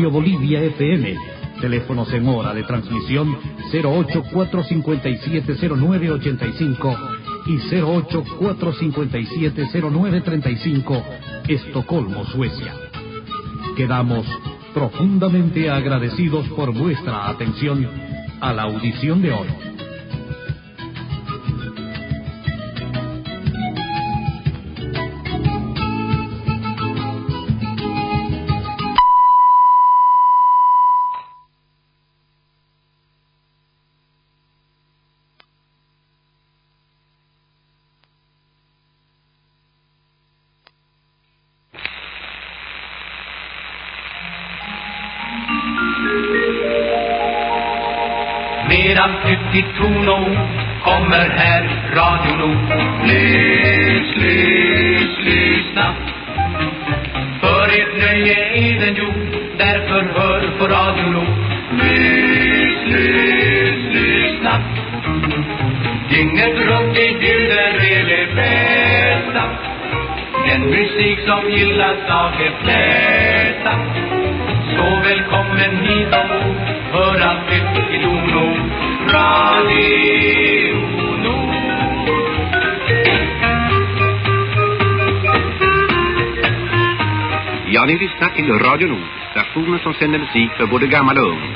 Radio Bolivia FM. Teléfonos en hora de transmisión 084570985 y 084570935, Estocolmo, Suecia. Quedamos profundamente agradecidos por vuestra atención a la audición de hoy. Medan ut tono kommer här Radio Nord. Lys, lys, lyssna. För ert nöje är den gjord, därför hör på Radio Nord. Lys, lys, lyssna. Dygnet runt vi bjuder er det bästa. Den musik som gillas av de flesta. Så välkommen hit ombord, hör allt nytt i Dono, Radio Nord. Ja, ni lyssnar till Radio Nord, stationen som sänder musik för både gammal och ung.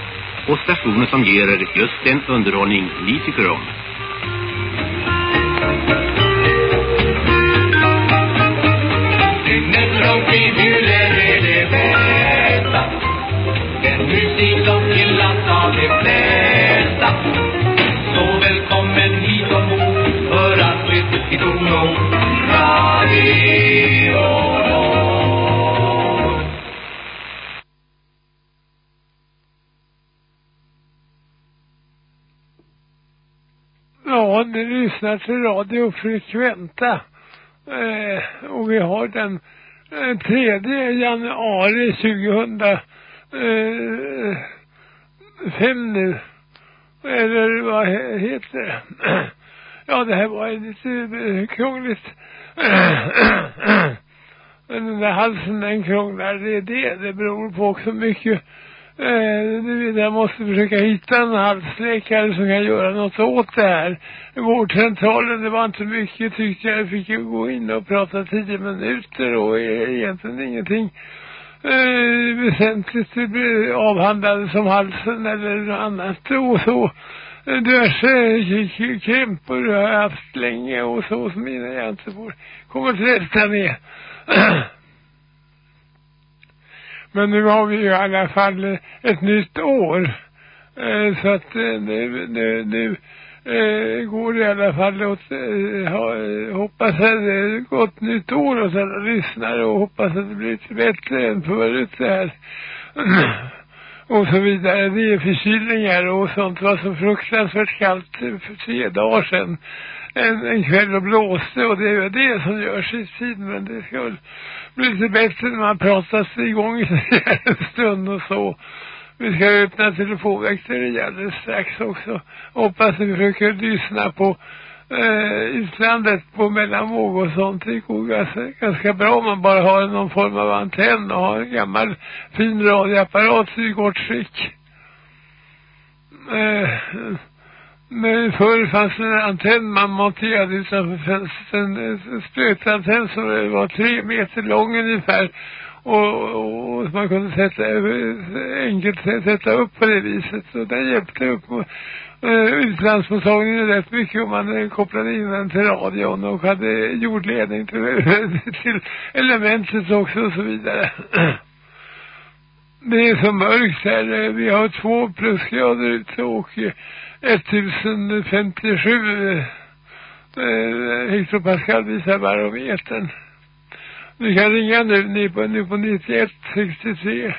Och stationen som ger er just den underhållning ni tycker om. Dygnet runt Den de gillas av de flesta. Så välkommen hit ombord, för att lyssna i Dono, Radio Ja, ni lyssnar till Radio Frekventa. Eh, och vi har den eh, 3 januari eh, fem nu. Eller vad heter det? Ja, det här var ju lite eh, krångligt. Men den där halsen den krånglar, det är det. Det beror på också mycket Eh, du jag måste försöka hitta en halsläkare som kan göra något åt det här. Vårdcentralen, det var inte mycket tyckte jag. Jag fick ju gå in och prata tio minuter och egentligen ingenting eh, väsentligt eh, avhandlade som halsen eller något annat och så. Eh, diverse krämpor har jag haft länge och så som mina, jag inte får komma till rätta med. Men nu har vi ju i alla fall ett nytt år. Eh, så att nu, nu, nu eh, går i alla fall åt, eh, ha, eh, hoppas att det är ett gott nytt år och alla lyssnare och hoppas att det blir lite bättre än förut det här. och så vidare. Det är förkylningar och sånt Det var så fruktansvärt kallt för tre dagar sedan. En, en kväll och blåste och det är det som gör i tid men det ska väl bli lite bättre när man pratar sig igång en stund och så. Vi ska öppna telefonväxter alldeles strax också. Hoppas ni försöker lyssna på eh, utlandet på mellanvåg och sånt. Det går ganska, ganska bra om man bara har någon form av antenn och har en gammal fin radioapparat i gott skick. Eh, men förr fanns det en antenn man monterade utanför fönstret. En, en som var tre meter lång ungefär och, och, man kunde sätta, enkelt sätta upp på det viset. Så den hjälpte upp eh, utlandsmottagningen rätt mycket om man eh, kopplade in den till radion och hade jordledning till, till elementet också och så vidare. Det är så mörkt här. Vi har två plusgrader ute och 1057 eh, eh, hektopascal visar barometern. Du kan ringa nu, ni på, nu på 91 63.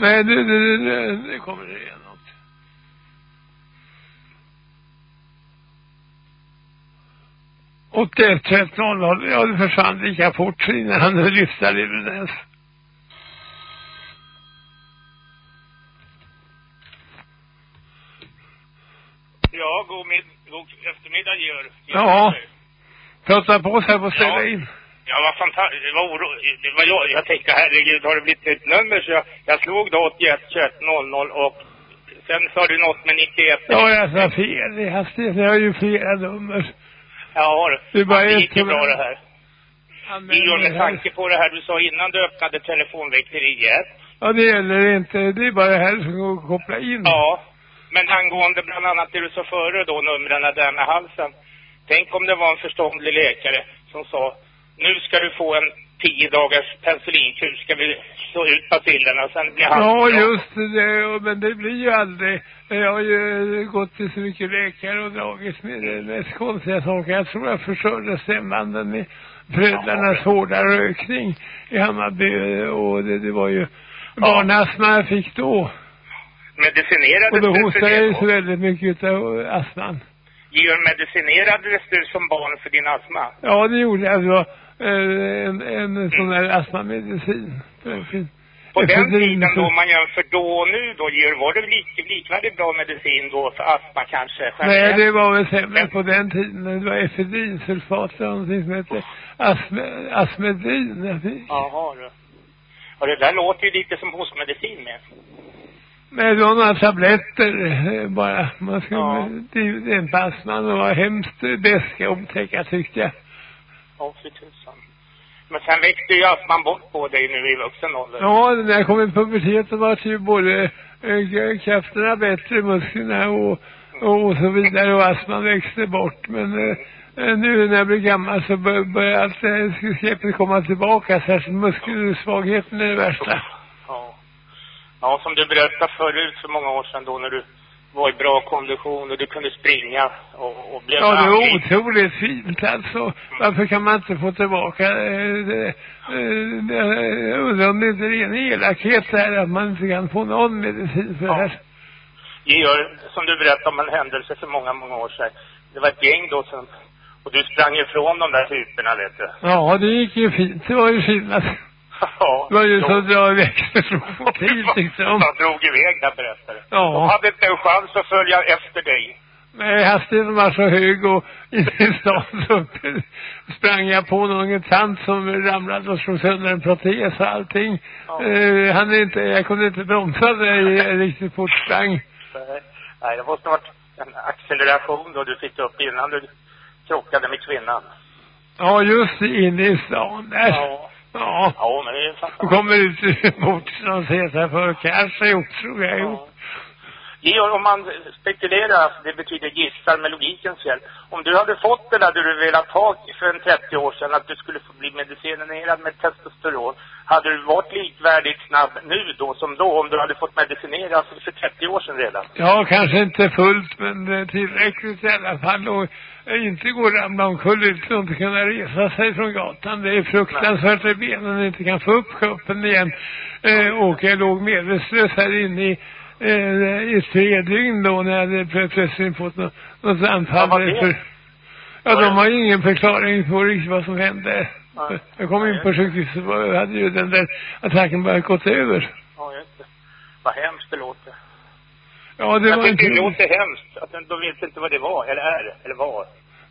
Nej, det, det, det, det kommer det igen något. Åttioett, tretton, noll, ja det försvann lika fort innan han lyftade i den Ja, god, god eftermiddag Georg. Ja. Prata på sig på ställa Ja. in. Ja, vad fantastiskt. Det var oro. Det var jag, jag tänkte herregud, har det blivit ett nummer? Så jag, jag slog då 81 21 00 och sen sa du något med 91. Ja, jag sa fel i hastigheten. Jag har ju flera nummer. Ja, Det är bara det ett gick ju bra det här. Georg, med tanke på det här du sa innan du öppnade telefonväxteriet. Ja, det gäller inte. Det är bara det här som går att koppla in. Ja, men angående bland annat det du sa före då, numren där med halsen. Tänk om det var en förståndig läkare som sa, nu ska du få en tio dagars penicillinkur, ska vi slå ut bacillerna sen blir han Ja, just det. Men det blir ju aldrig. Jag har ju gått till så mycket läkare och dragits med det mest konstiga saker. Jag tror jag förstörde stämbanden med föräldrarnas hårda rökning i Hammarby. Och det, det var ju barnastma jag fick då. Medicinerades Och då hostade jag ju så väldigt mycket av astman. Georg, medicinerades du som barn för din astma? Ja, det gjorde jag. Det var eh, en, en sån där astmamedicin. På den tiden då man jämför då och nu då, Georg, var det lik, likvärdigt bra medicin då för astma kanske? Nej, generellt? det var väl sämre på den tiden. Det var efedrinsulfat och någonting som hette jag fick. Jaha du. Och det där låter ju lite som hostmedicin med. Det var några tabletter eh, bara. Man skulle Ja. ja. dämpa astman och var hemskt och otäcka tyckte jag. Ja, för tusan. Men sen växte ju astman bort på dig nu i vuxen ålder. Ja, när jag kom i puberteten var det ju både eh, krafterna bättre, musklerna och, och så vidare och astman växte bort. Men eh, nu när jag blir gammal så bör- börjar allt det här komma tillbaka. Särskilt muskelsvagheten är det värsta. Ja. Ja, som du berättade förut för många år sedan då när du var i bra kondition och du kunde springa och, och blev Ja, det var otroligt fint alltså. Varför kan man inte få tillbaka eh, det, eh, jag undrar om det inte är ren elakhet där att man inte kan få någon medicin för det här. Georg, som du berättade om en händelse för många, många år sedan. Det var ett gäng då som, och du sprang ifrån de där typerna, vet du. Ja, det gick ju fint. Det var ju skillnad. Ja. Det var ju så att dra växelmotiv tyckte de. Jag drog iväg där, berättade. De Ja. hade inte en chans att följa efter dig. Men hastigheten var så hög och inne i stan så sprang jag på någon tant som ramlade och slog sönder en protes och allting. Ja. Eh, han är inte, jag kunde inte bromsa när jag riktigt fort sprang. Nej, det måste ha varit en acceleration då du fick upp innan du krockade med kvinnan. Ja, just inne i stan där. Ja. Ja. Ja, men det är fantastiskt. kommer ut mot någon säger för kanske gjort tror jag Ja. Georg, om man spekulerar, alltså, det betyder gissar med logikens hjälp. Om du hade fått det där du velat ha för en 30 år sedan, att du skulle få bli medicinerad med testosteron, hade du varit likvärdigt snabb nu då som då, om du hade fått medicinera för 30 år sedan redan? Ja, kanske inte fullt men eh, tillräckligt i alla fall och eh, inte gå och ramla omkull utan att inte kunna resa sig från gatan. Det är fruktansvärt att benen inte kan få upp kroppen igen. Eh, och jag låg medvetslös här inne i, eh, i tre dygn då när jag hade plö- plötsligt fått något, något anfall. Det? För, ja, de har ingen förklaring på riktigt vad som hände. Nej. Jag kom in på sjukhuset och hade ju den där attacken bara gått över. Ja, just det. Vad hemskt det låter. Ja, det jag var tycker inte... det låter hemskt. Att de vet inte vad det var, eller är, eller var.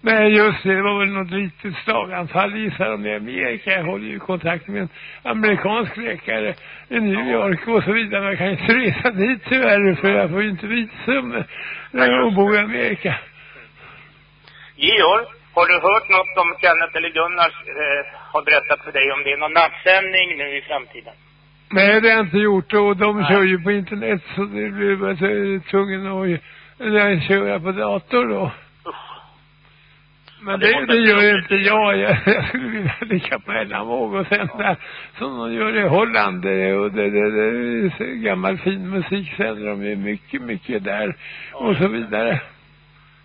Nej, just det. Det var väl något litet slaganfall gissar de i Amerika. Jag håller ju kontakt med en amerikansk läkare i New York och så vidare. Jag kan inte resa dit tyvärr för jag får ju inte visum Nej, eh, just och bo i Amerika. Georg, Har du hört något om Kenneth eller Gunnar eh, har berättat för dig om det är någon nattsändning nu i framtiden? Nej, det har jag inte gjort och de Nej. kör ju på internet så det blir så tvungen att köra på dator då. Men det det, gör bli inte jag. jag. Jag skulle vilja ligga och sända som de gör i Holland. Och det, det, det gammal fin musik sänder de ju mycket, mycket där. Och så vidare.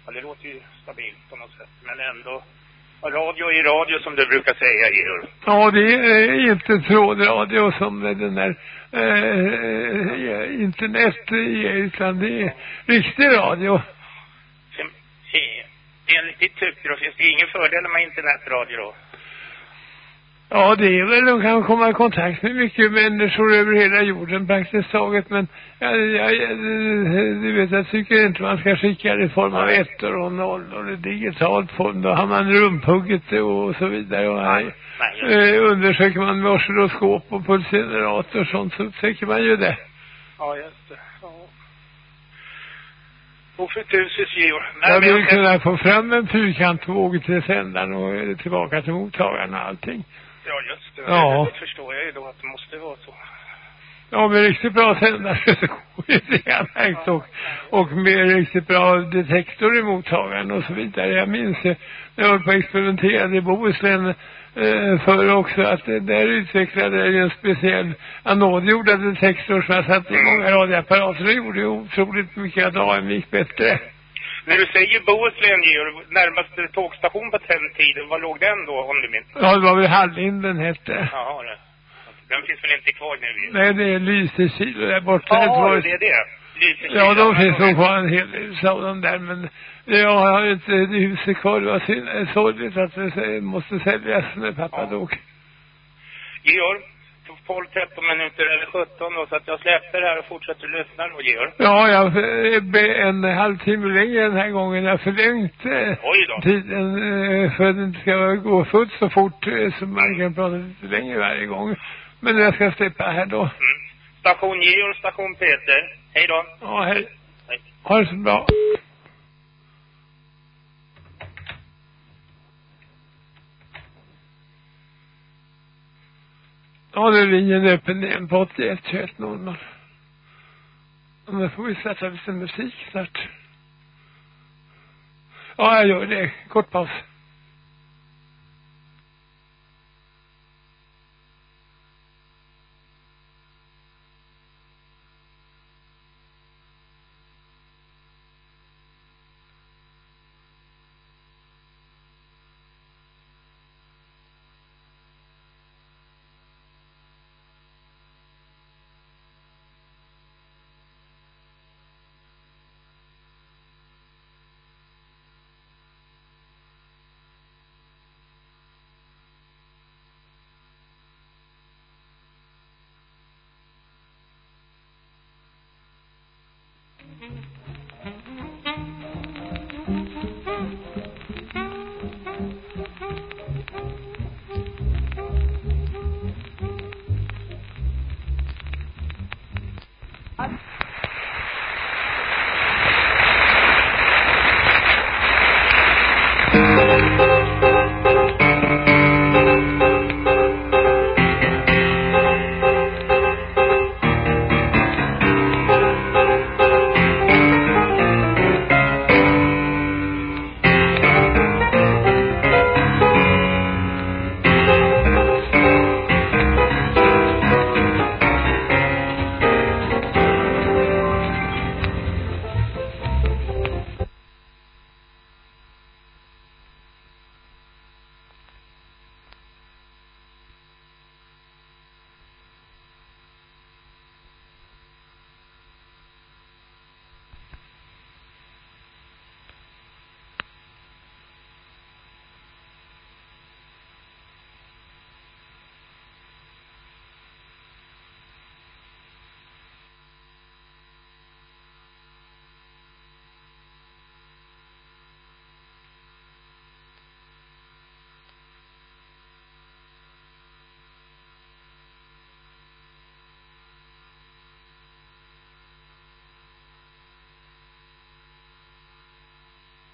Ja, det låter ju stabilt på något sätt. Men ändå. Radio är radio som du brukar säga, Georg. Ja, det är inte trådradio som den där eh, internet ger, utan det är riktig radio. Sen, eh, Enligt ditt tycke då finns det ingen fördel med internetradio då? Ja, det är väl, de kan komma i kontakt med mycket människor över hela jorden praktiskt taget, men jag, jag, jag, du vet, jag tycker inte man ska skicka det i form av ettor och nollor i digitalt form. Då har man rumphugget och så vidare. Och här, eh, undersöker man med oscilloskop och pulsgenerator och sånt så upptäcker man ju det. ja, just det. Ja. Och för tusis, Georg. Jag men vill jag- kunna få fram en fyrkantvåg till sändaren och tillbaka till mottagaren och allting. Ja, just det. Ja. Det förstår jag ju då att det måste vara så. Ja, med riktigt bra sändare så går det jag märkt och, och med riktigt bra detektor i mottagaren och så vidare. Jag minns när jag höll på att experimentera i Bohuslän eh, förr också att det där utvecklade jag en speciell anodgjorda detektor som jag satt i många radioapparater och gjorde otroligt mycket att AM gick bättre. När du säger Bohuslän, Georg, närmaste tågstation på den tiden, var låg den då, om du minns? Ja, det var väl Hallinden hette. Jaha, det. Den finns väl inte kvar nu? Nej, det är Lysekil där borta. Ja, det är det. Lysekil. Ja, de finns Ja, nog kvar en hel del sådana där, men jag har inte det huset kvar. Det var synd, sorgligt att det måste säljas när pappa Ja. dog. Georg, 12-13 minuter eller 17 då, så att jag släpper här och fortsätter lyssna då, Georg. Ja, jag be en halvtimme längre den här gången. Jag har förlängt eh, Oj då. tiden eh, för att det inte ska gå fullt så fort eh, så man kan prata lite längre varje gång. Men jag ska släppa här då. Mm. Station Georg, station Peter. Hej då. Ja, hej. Hej. Ha det så bra. Ja, nu är linjen öppen igen på 81 21 00. Och nu får vi sätta lite musik snart. Ja, jag gör det. Kort paus.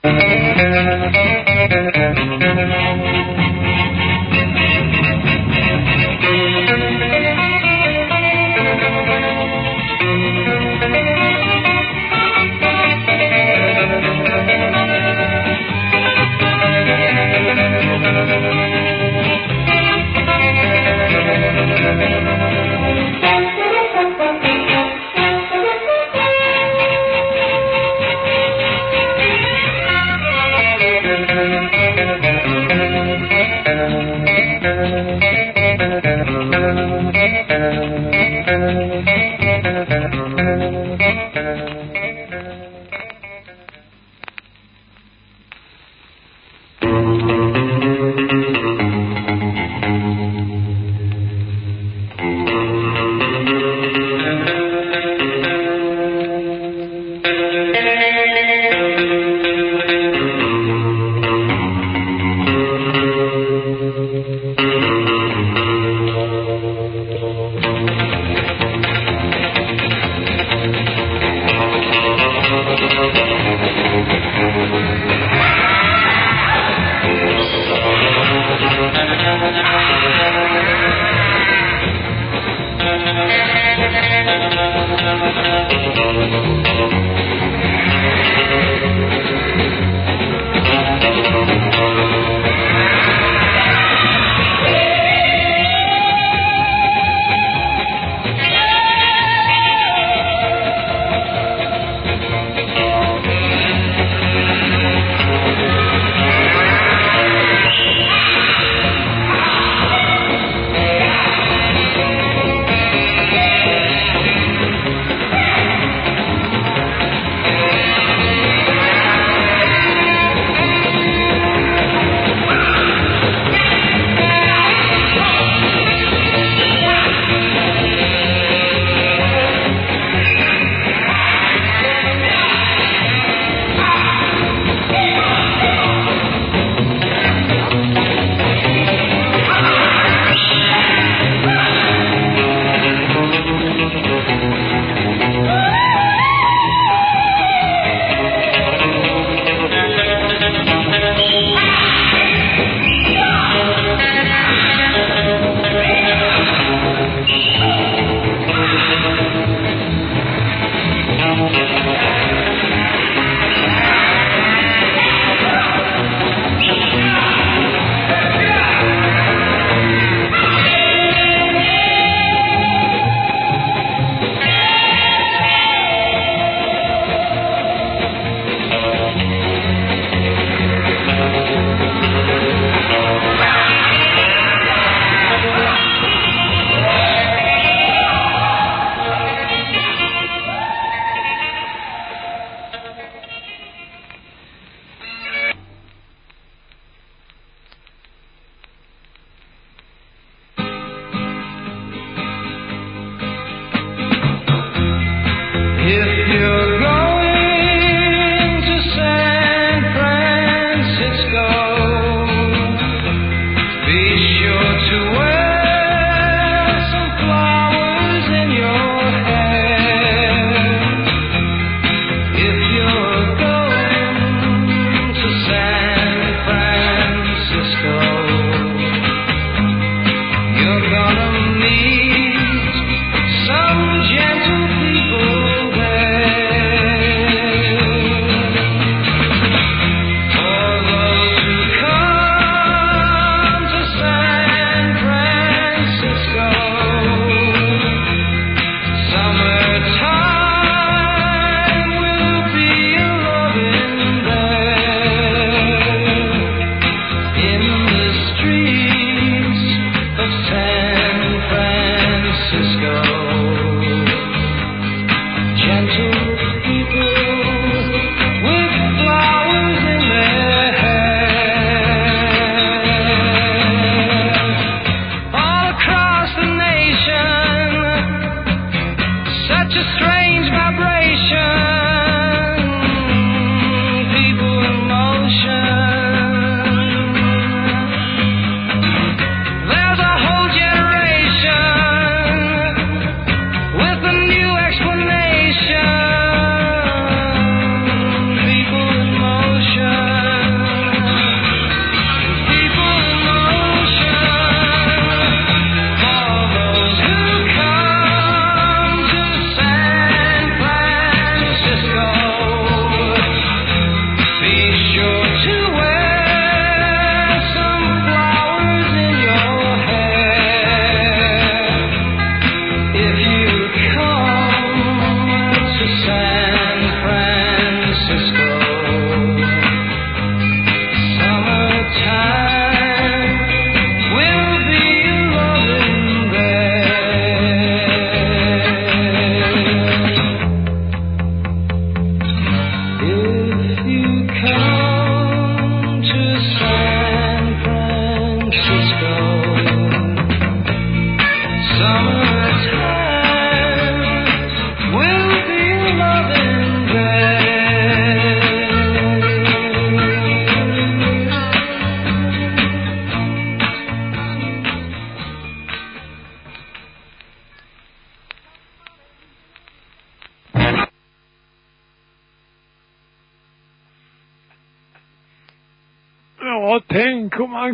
Thank you.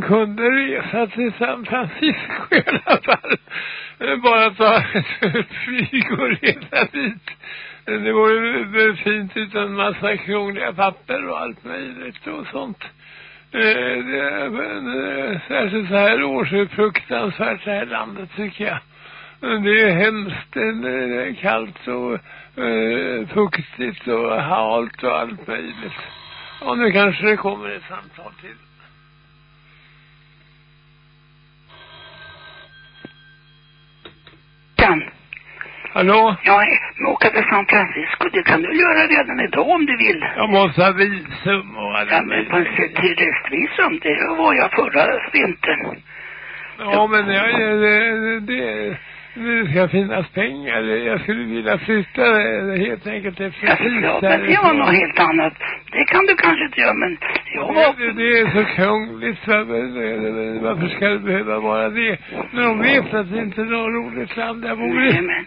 Man kunde resa till San Francisco i alla fall. Eh, bara ta ett flyg och resa dit. Eh, det vore väl fint utan massa krångliga papper och allt möjligt och sånt. Eh, det, men, särskilt så här års är fruktansvärt det här landet tycker jag. Det är hemskt, det är kallt och fuktigt och halt och allt möjligt. Ja, nu kanske det kommer ett samtal till. Kan. Hallå? Ja, åka till San Francisco, det kan du göra redan idag om du vill. Jag måste ha visum och alla Ja, men på en turistvisum, det var jag förra vintern. Ja, men jag, det, det, det ska finnas pengar. Jag skulle vilja flytta eh, helt enkelt till Ja, men det var något helt annat. Det kan du kanske inte göra, men jag var... Det, det är så krångligt. va- Varför ska det behöva vara det? När de vet att det inte är något roligt land jag bor Nej, men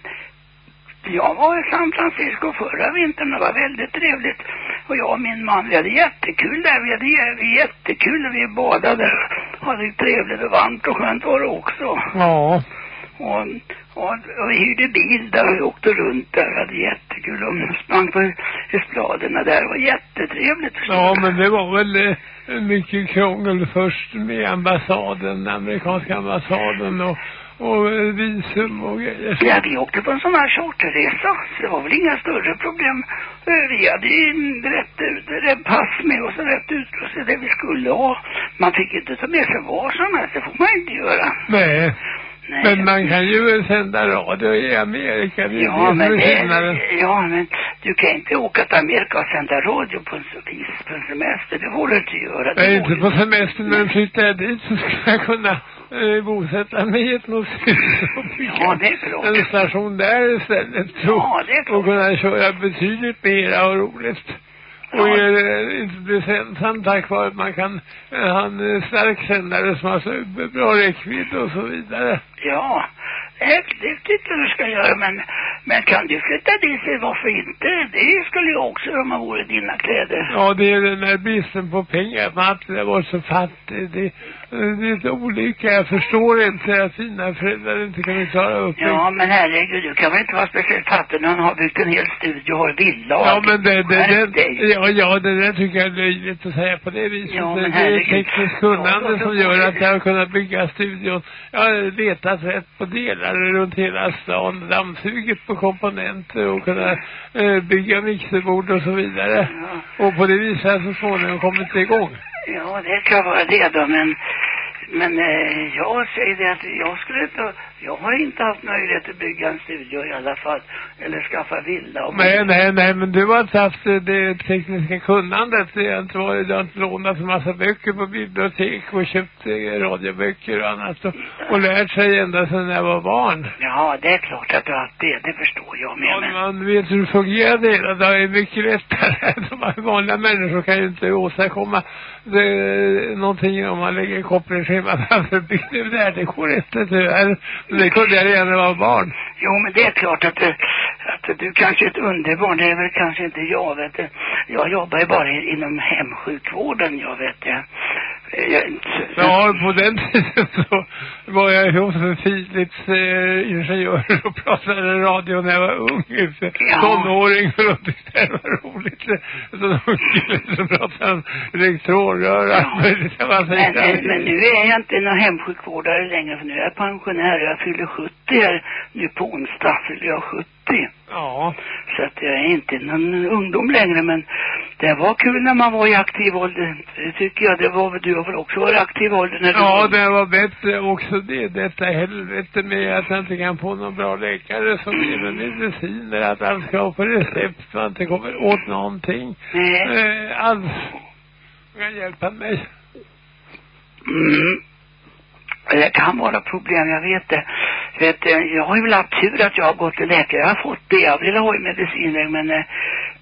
jag var i San Francisco förra vintern. Det var väldigt trevligt. Och jag och min man, vi hade jättekul där. Vi hade vi jättekul och vi badade. Hade trevligt och varmt och skönt var det också. Ja. Och, och, och vi hyrde bil där och åkte runt där. Vi hade jättekul och sprang på espladerna där. Det var jättetrevligt. Ja, men det var väl eh, mycket krångel först med ambassaden, den amerikanska ambassaden och, och eh, visum och grejer. Ja, vi åkte på en sån här charterresa. Så det var väl inga större problem. Eh, Vi hade ju rätt, rätt pass med oss och rätt utrustning det vi skulle ha. Man fick inte ta med sig vad som helst. Det får man inte göra. Nej, Nej. men man kan ju sända radio i Amerika. Det Ja, men det, ja, men du kan inte åka till Amerika och sända radio på en, på en semester. Det du inte göra. Går inte på semester, men flyttar jag dit så skulle jag kunna eh, bosätta mig i ett museum Ja, det är klart. en station där istället. Ja, det är klart. och kunna köra betydligt mera och roligt. Och bli sändsamt tack vare att man kan eh, ha en eh, stark sändare som har så bra räckvidd och så vidare. Ja, det, det tycker du ska göra. Men, men kan du flytta dit så varför inte? Det skulle jag också om man vore dina kläder. Ja, det är den här bristen på pengar. Man alltid har varit så fattig. Det, det är ett olycka. Jag förstår inte att dina föräldrar inte kan klara upp det. Ja, men herregud, du kan väl inte vara speciellt fattig när han har byggt en hel studio och har villa och Ja, men det, det, det, dig. ja, ja, det där tycker jag är löjligt att säga på det viset. Ja, men det är herregud. tekniskt kunnande Ja, som gör att jag har kunnat bygga studion. Jag har letat rätt på delar runt hela stan, dammsugit på komponenter och kunnat eh, bygga mixerbord och så vidare. Ja. Och på det viset har jag så småningom kommit igång. Ja, det kan vara det då, men, men eh, jag säger det att jag skulle inte, jag har inte haft möjlighet att bygga en studio i alla fall, eller skaffa villa och Nej, nej, nej, men du har inte haft eh, det tekniska kunnandet. Det har inte varit, du har inte lånat en massa böcker på bibliotek och köpt eh, radioböcker och annat och, och lärt sig ända sedan jag var barn. Ja, det är klart att du har haft det, det förstår jag med, Ja, men, man vet hur det fungerar det hela. Det är mycket lättare. De vanliga människor kan ju inte åstadkomma det, någonting om man lägger kopplingsschema framför byggnaden. Det går inte tyvärr. Det kunde jag redan när jag var barn. jo men det är klart att, du- att du kanske är ett underbarn, det är väl kanske inte jag vet du. Jag jobbar ju bara inom hemsjukvården, jag vet det så- Ja, på den tiden så var jag ihop med Philips eh, ingenjör och pratade radio när jag var ung. Ja. Tonåring och de tyckte det var roligt. Så de kille som pratade om elektronrör och allt möjligt. Jag bara Men, men, men nu är jag inte någon hemsjukvårdare längre för nu är jag pensionär. Jag fyller 70 här nu på onsdag fyller jag 70. Ja. Så att jag är inte någon ungdom längre men det var kul när man var i aktiv ålder. Tycker jag. Det var väl du har väl också varit aktiv ålder när du Ja, var... det var bättre också det. Detta helvete med att jag inte kan få någon bra läkare som ger mig mediciner. Att allt ska vara på recept. Man inte kommer åt någonting. Nej. Eh, alls. kan hjälpa mig. Mm. Det kan vara problem, jag vet det. Vet, du, jag har ju väl haft tur att jag har gått till läkare. Jag har fått det. Jag vill ha mediciner men eh,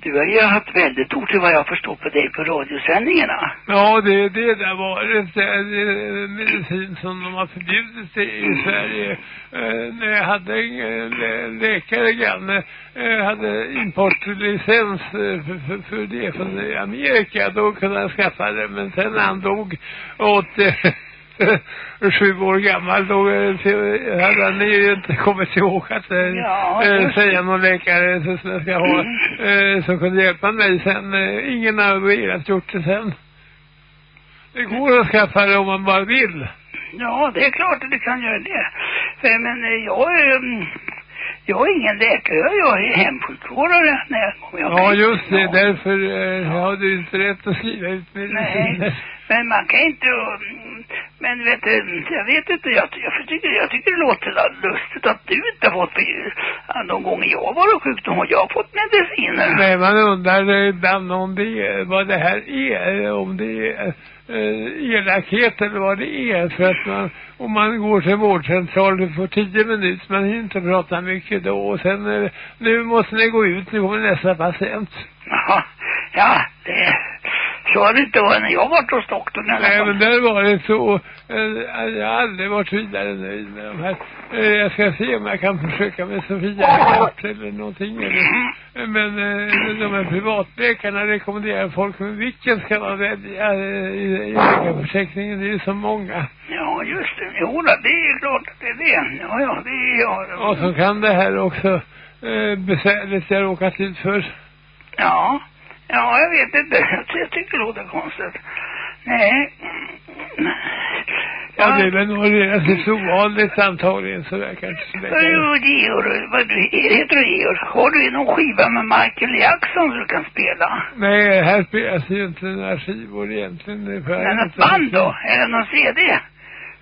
du har ju haft väldigt otur vad jag förstår på dig på radiosändningarna. Ja, det är det där var det. Är medicin som de har förbjudit i, i Sverige. Eh, när jag hade en eh, lä- läkare granne, eh, hade importlicens eh, för, för, för det från Amerika. Då kunde han skaffa det. Men sen han dog åt eh, sju år gammal då eh, så hade han ju inte kommit ihåg att eh, Ja, eh, just säga någon läkare som som jag ska ha eh, som kunde hjälpa mig sen. Eh, ingen har velat gjort det sen. Det går att skaffa det om man bara vill. Ja, det är klart att du kan göra det. För, men eh, jag är... mm, Jag är ingen läkare, jag är hemsjukvårdare när jag kommer Ja, just det. Ja. Därför eh, har du inte rätt att skriva ut mediciner. Nej, men man kan inte... Men vet du, jag vet inte, jag, jag, tycker, jag tycker det låter lustigt att du inte har fått... ja, De gånger jag varit sjuk, då har jag fått mediciner. Nej, man undrar eh, ibland om det är, vad det här är, om det är eh, elakhet eller vad det är. För att man, om man går till vårdcentralen för tio minuter, man hinner inte prata mycket då. Och sen, eh, nu måste ni gå ut, nu kommer nästa patient. Jaha, ja, det... Det inte när jag varit hos doktorn i alla Nej, fall. men där var det så, eh, jag har aldrig varit vidare nöjd med de här. Eh, jag ska se om jag kan försöka med Sofia Kort eller någonting. Eller, men eh, de här privatläkarna rekommenderar folk, men vilken ska man välja i, i läkarförsäkringen? Det är ju så många. Ja, just det. Jo, det är klart att det är det. Ja, ja, det är jag. Och så kan det här också eh, besvärligt jag råkat ut för. Ja, ja, jag vet inte. Jag tycker det låter konstigt. Nej. Ja, det är väl nog relativt ovanligt antagligen så verkar det inte så Vad länge. du, Georg? Vad du, heter du Georg? Har du någon skiva med Michael Jackson du kan spela? Nej, här spelas ju inte några skivor egentligen. Inte något band då? Är det någon CD?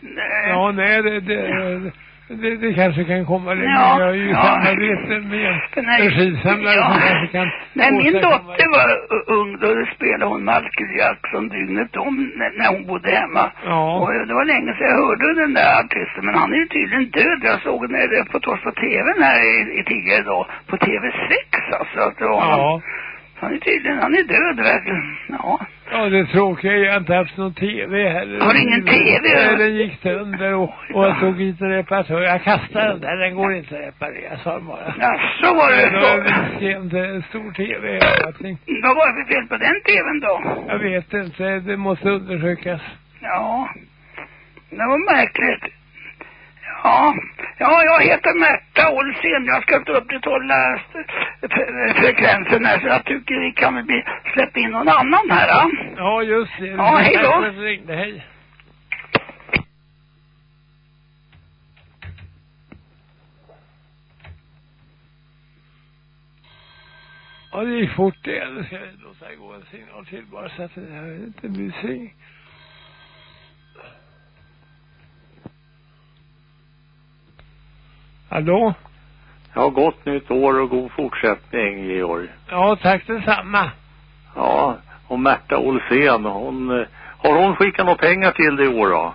Nej. Ja, nej, det, det, det, det kanske kan komma längre. Ja, jag har ju ja. samarbete med en skivsamlare ja. som kanske kan När min dotter var ung då spelade hon Michael Jackson dygnet om när, när hon bodde hemma. Ja. Och det var länge sedan jag hörde den där artisten, men han är ju tydligen död. Jag såg där reportage på tvn här i, i tidigare idag, på TV6 alltså. Att det var Ja. han är tydligen, han är död verkligen. Ja. ja, det tråkiga är jag har inte haft någon tv heller. Har du ingen TV? Nej, den gick sönder och, och jag tog en reparatör. Jag kastade den där, den går inte att reparera, sa de bara. Jaså var det Det var så? en eh, stor tv. Vad var det för fel på den tvn då? Jag vet inte, det måste undersökas. Ja, det var märkligt. Ja, ja jag heter Märta Olsén. Jag ska inte upprätthålla frekvensen här så jag tycker vi kan väl bli, släppa in någon annan här. Ja, Ja, just det. Ja, hej då. Hej. Ja, det gick fort det. Nu ska jag låta gå en signal till bara så att det här inte blir sing. Hallå? Ja, gott nytt år och god fortsättning, Georg. Ja, tack detsamma. Ja, och Märta Olsén, hon, eh, har hon skickat några pengar till dig i år då?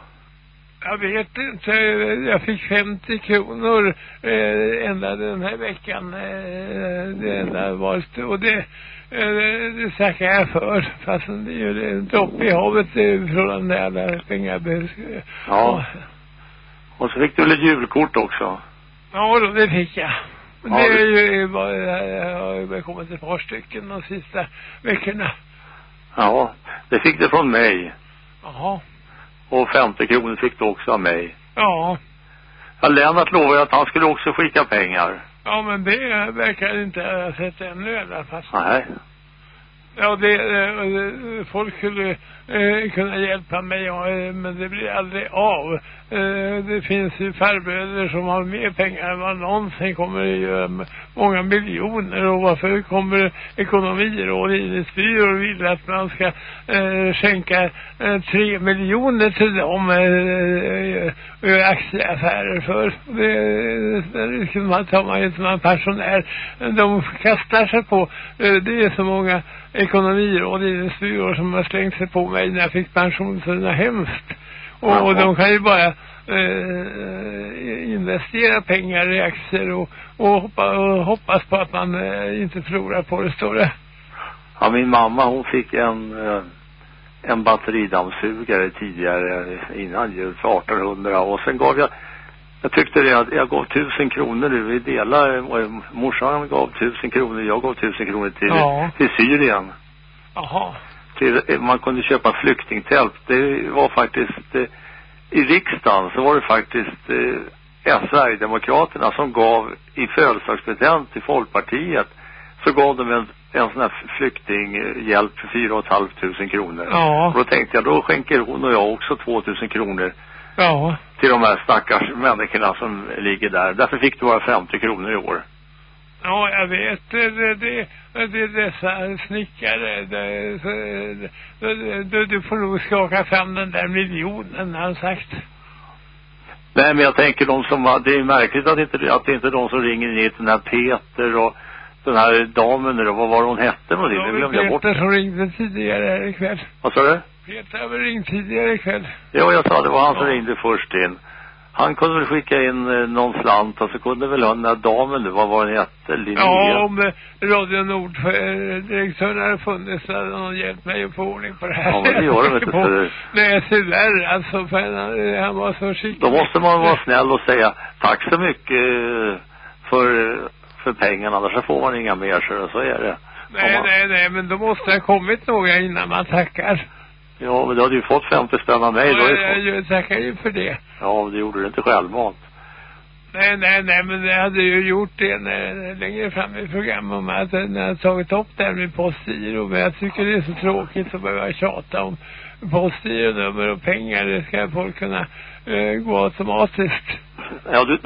Jag vet inte. Jag fick 50 kronor eh, ända den här veckan. Eh, det enda varit. Och det, eh, det tackar jag för. Fast det är ju en dropp i havet eh, från den alla pengar. Ja. Och så fick du ett julkort också? Ja, då, det fick jag. Ja, det är ju jag har kommit ett par stycken de sista veckorna. Ja, det fick du från mig. Jaha. Och 50 kronor fick du också av mig. Ja. Ja, Lennart lovade att han skulle också skicka pengar. Ja, men det verkar inte ha sett ännu i alla fall. Nej. Ja, det, eh, eh, folk skulle eh, kunna hjälpa mig, ja, eh, men det blir aldrig av. Eh, det finns ju farbröder som har mer pengar än vad någonsin kommer att göra många miljoner. Och varför kommer ekonomirådgivningsbyrån och vill att man ska eh, skänka eh, tre miljoner till dem eh, och göra aktieaffärer för. Det, det skulle liksom man ta, man ju inte man pensionär. De kastar sig på, eh, det är så många ekonomirådgivningsbyråer som har slängt sig på mig när jag fick pension så det är hemskt. Och, och de kan ju bara eh, investera pengar i aktier och, och, hoppa, och hoppas på att man eh, inte förlorar på det, det. Ja, min mamma hon fick en, eh, en batteridammsugare tidigare innan jul för 1800 och sen gav jag jag tyckte det att jag gav tusen kronor nu. Vi delade, och morsan gav tusen kronor, jag gav tusen kronor till, Ja. till Syrien. Jaha. Till, man kunde köpa flyktingtält. Det var faktiskt, eh, i riksdagen så var det faktiskt eh, Sverigedemokraterna som gav i födelsedagspresent till Folkpartiet så gav de en, en sån här flyktinghjälp för fyra och ett halvt tusen kronor. Ja. Och då tänkte jag, då skänker hon och jag också 2000 kronor Ja. till de här stackars människorna som ligger där. Därför fick du bara 50 kronor i år. Ja, jag vet. Det, det, det, det är dessa snickare. Det, det, det, det, du får nog skaka fram den där miljonen, har han sagt. Nej, men jag tänker de som, det är märkligt att inte, att det inte är de som ringer ner till den här Peter och den här damen då, vad var hon hette någonting? Det glömde jag bort. Peter som ringde tidigare här ikväll. Vad sa du? Peter har väl ringt tidigare ikväll. Ja, jag sa det var han som Ja. ringde först in. Han kunde väl skicka in eh, någon slant och så kunde väl den där damen nu, vad var den hette? Linnea? Ja, om eh, Radio Nord eh, direktören hade funnits så hade någon hjälpt mig att få ordning på det här. Ja, men det gör de inte, på. Nej, tyvärr alltså, för han, han var så skicklig. Då måste man vara snäll och säga tack så mycket eh, för, för pengarna, annars så får man inga mer, så, så är det. Nej, man- nej, nej, men då måste det ha kommit några innan man tackar. Ja, men du hade ju fått 50 spänn av mig. Ja, då jag, jag tackar ju för det. Ja, men det gjorde du inte självmant. Nej, nej, nej, men jag hade ju gjort det när, längre fram i programmet om att när jag tagit upp det här med postgiro. Men jag tycker det är så tråkigt att behöva tjata om postgironummer och pengar. Det ska folk kunna eh, gå automatiskt. Ja, du,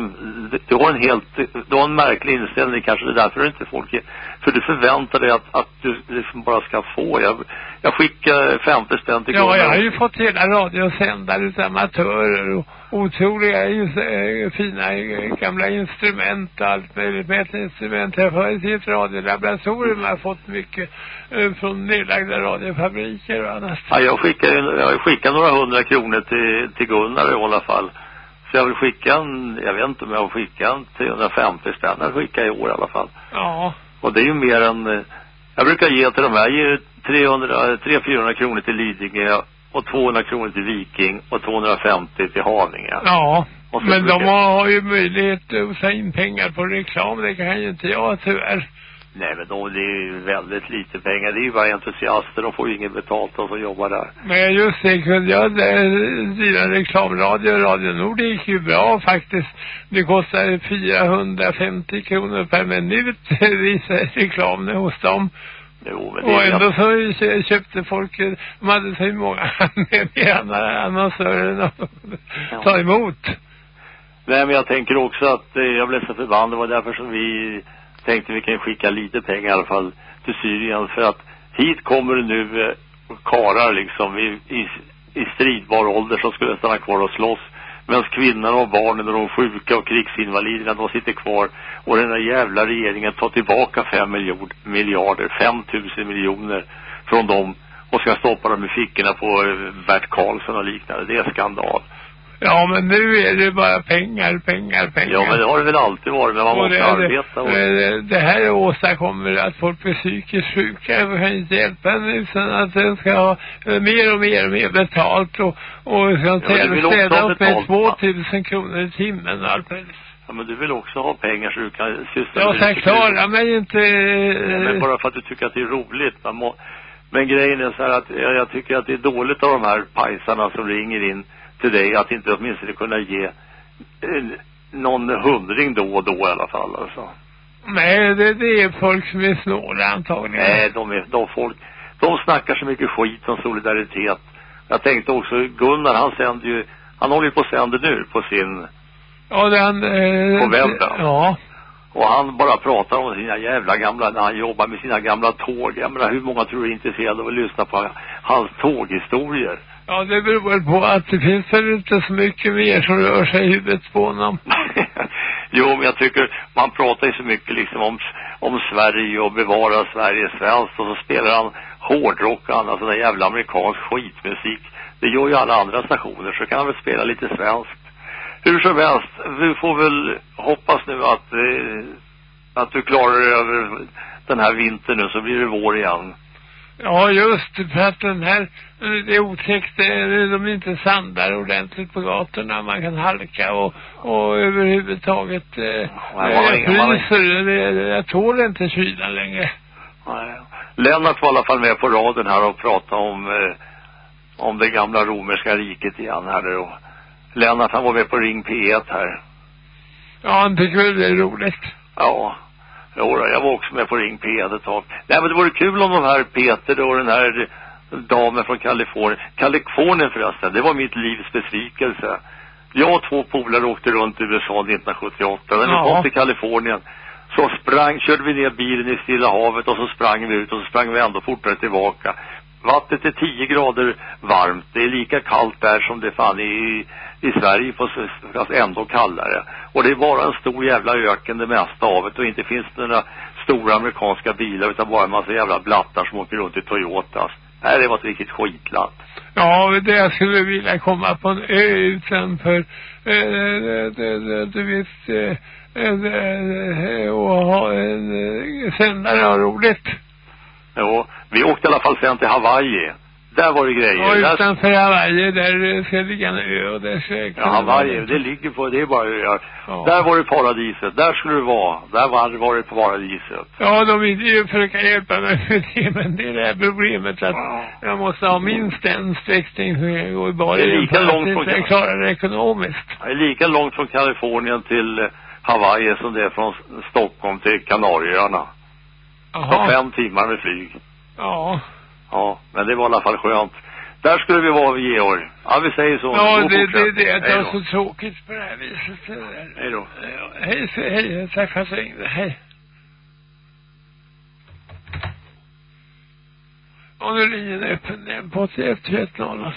du, har en helt, du har en märklig inställning kanske, det är därför inte folk, för du förväntar dig att, att du liksom bara ska få. Jag, jag skickar 50 spänn till Ja, jag har ju fått hela radiosändare utav amatörer och otroliga äh, fina eh, gamla instrument allt möjligt mätinstrument. Jag har i ett radiolaboratorium har fått mycket eh, från nedlagda radiofabriker och annat. Ja, jag skickar, jag skickar några hundra kronor till, till Gunnar i alla fall. Så jag vill skicka en, jag vet inte om jag vill skicka en 350 spänn. Jag skickar i år i alla fall. Ja, Och det är ju mer än, eh, jag brukar ge till de här, jag ger 300, 300-400 kronor till Lidingö och 200 kronor till Viking och 250 till Haninge. ja. Men de har ju möjlighet att ta in pengar på reklam. Det kan ju inte jag tyvärr. Nej men de, det är ju väldigt lite pengar. Det är ju bara entusiaster. De får ju inget betalt de som jobbar där. Men just det kunde jag driva reklamradio Radio Nord gick ju bra faktiskt. Det kostade 450 kronor per minut visa reklam nu hos dem. Jo men det Och ändå så kö- köpte folk, de hade så många annonsörer att ta emot. Nej men jag tänker också att eh, jag blev så förbannad. Det var därför som vi tänkte vi kan skicka lite pengar i alla fall till Syrien. För att hit kommer det nu eh, karar liksom i, i, i stridbar ålder som skulle stanna kvar och slåss. Medan kvinnorna och barnen och de sjuka och krigsinvaliderna de sitter kvar. Och den där jävla regeringen tar tillbaka fem miljard, miljarder, fem tusen miljoner från dem och ska stoppa dem i fickorna på eh, Bert Karlsson och liknande. Det är skandal. Ja men nu är det bara pengar, pengar, pengar. Ja men det har det väl alltid varit men man Och måste det, arbeta och... det, det här åstadkommer att folk blir psykiskt sjuka. Vi kan inte hjälpa en utan att den ska ha eh, mer och mer och mer betalt och, och ska också städa upp med betalt, 2000 kronor i timmen och allt. Ja men du vill också ha pengar så du kan syssla Jag med ska lite klara mig inte... Ja, eh, men bara för att du tycker att det är roligt. Man må... Men grejen är så här att jag, jag tycker att det är dåligt av de här pajsarna som ringer in till dig att inte åtminstone kunna ge eh, någon hundring då och då i alla fall alltså. Nej, det, det är folk som är snåla antagligen. Nej, de är, de folk, de snackar så mycket skit om solidaritet. Jag tänkte också, Gunnar han sänder ju, han håller ju på att sända nu på sin Ja, den... Eh, På webben. Ja. Och han bara pratar om sina jävla gamla, när han jobbar med sina gamla tåg. Jag menar, hur många tror du är intresserade av att lyssna på hans tåghistorier? Ja, det beror väl på att det finns väl inte så mycket mer som rör sig i huvudet på honom. jo, men jag tycker, man pratar ju så mycket liksom om, om Sverige och bevara Sverige svenskt och så spelar han hårdrock och annan sån där jävla amerikansk skitmusik. Det gör ju alla andra stationer, så kan han väl spela lite svenskt. Hur som helst, vi får väl hoppas nu att, eh, att du klarar dig över den här vintern nu så blir det vår igen. Ja, just för att den här, det är otäckt, det är- de inte sandar ordentligt på gatorna, man kan halka och, och överhuvudtaget, eh, man jag fryser, jag tål inte kylan längre. Nej. Lennart var i alla fall med på raden här och pratade om, eh, om det gamla romerska riket igen här då. Lennart han var med på Ring P1 här. Ja, han tycker det är roligt. Ja. Jo, jag var också med på Ring P1 ett tag. Nej men det vore kul om de här Peter då, den här damen från Kalifornien. Kalifornien förresten, det var mitt livs besvikelse. Jag och två polare åkte runt i USA 1978. När vi kom till Kalifornien så sprang, körde vi ner bilen i Stilla havet och så sprang vi ut och så sprang vi ändå fortare tillbaka. Vattnet är 10 grader varmt. Det är lika kallt där som det fan i, i Sverige fast ändå kallare. Och det är bara en stor jävla öken det mesta av det och inte finns det några stora amerikanska bilar utan bara en massa jävla blattar som åker runt i Toyotas. Nej, det var ett riktigt skitland. Ja, det jag skulle vilja komma på en ö utanför, eh, det, det, du vet, eh, eh, och ha en eh, sändare och roligt. Jo, vi åkte i alla fall sen till Hawaii. Där var det grejer. Ja, utanför Hawaii, där ska ligga en ö och där ska Ja, Hawaii, det ligger på, det är bara öar. Ja. Där var det paradiset. Där skulle det vara. Där var, var det paradiset. Ja, de vill ju försöka hjälpa mig med det, men det är det här problemet att jag måste ha minst en sträckning som jag går i Det är lika för långt från- jag klarar det ekonomiskt. Det är lika långt från Kalifornien till eh, Hawaii som det är från Stockholm till Kanarieöarna. Tar Jaha. fem timmar med flyg. Ja. Ja, men det var i alla fall skönt. Där skulle vi vara, Georg. Ja, vi säger så. Ja, det, det, det, det är så tråkigt på det här viset. Hej då. Hej, hej, tack för att du ringde. Hej. Och nu linjen är öppen igen på 81 21 00.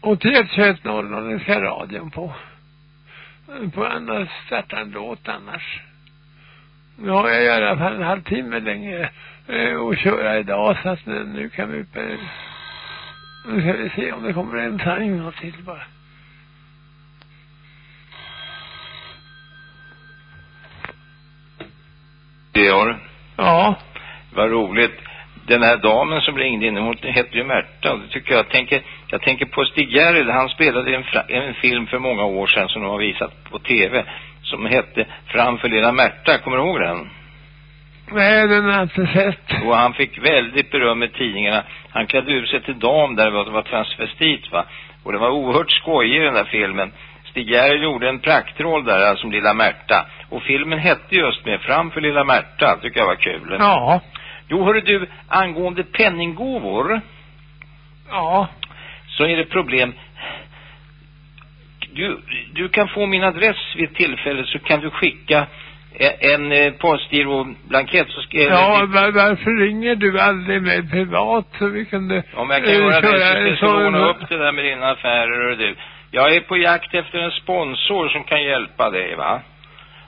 Och 81 21 00, nu ska radion på. På annars starta en låt annars. Nu har jag i alla fall en halvtimme längre eh, att köra idag så att nu, kan vi eh, nu ska vi se om det kommer en signal till bara. Georg, Ja. vad roligt. Den här damen som ringde in, hon hette ju Märta. Det tycker jag, jag tänker, jag tänker på Stig Gerrel. Han spelade en, en film för många år sedan som de har visat på tv. Som hette Framför lilla Märta. Kommer du ihåg den? Nej, den har jag inte sett. Och han fick väldigt beröm i tidningarna. Han klädde ut sig till dam där det var, det var transvestit va. Och det var oerhört skojig den där filmen. Stig Gerrel gjorde en praktroll där alltså, som lilla Märta. Och filmen hette just med Framför lilla Märta. Tycker jag var kul. Ja. Jo, hörru du, angående penninggåvor Ja. så är det problem. Du, du kan få min adress vid tillfälle så kan du skicka e- en eh, postgiroblankett så ska Ja, var, varför ringer du aldrig mig privat så vi kunde Om jag kan eh, göra det köra så en ska sån- ordna upp det där med dina affärer och du. Jag är på jakt efter en sponsor som kan hjälpa dig va?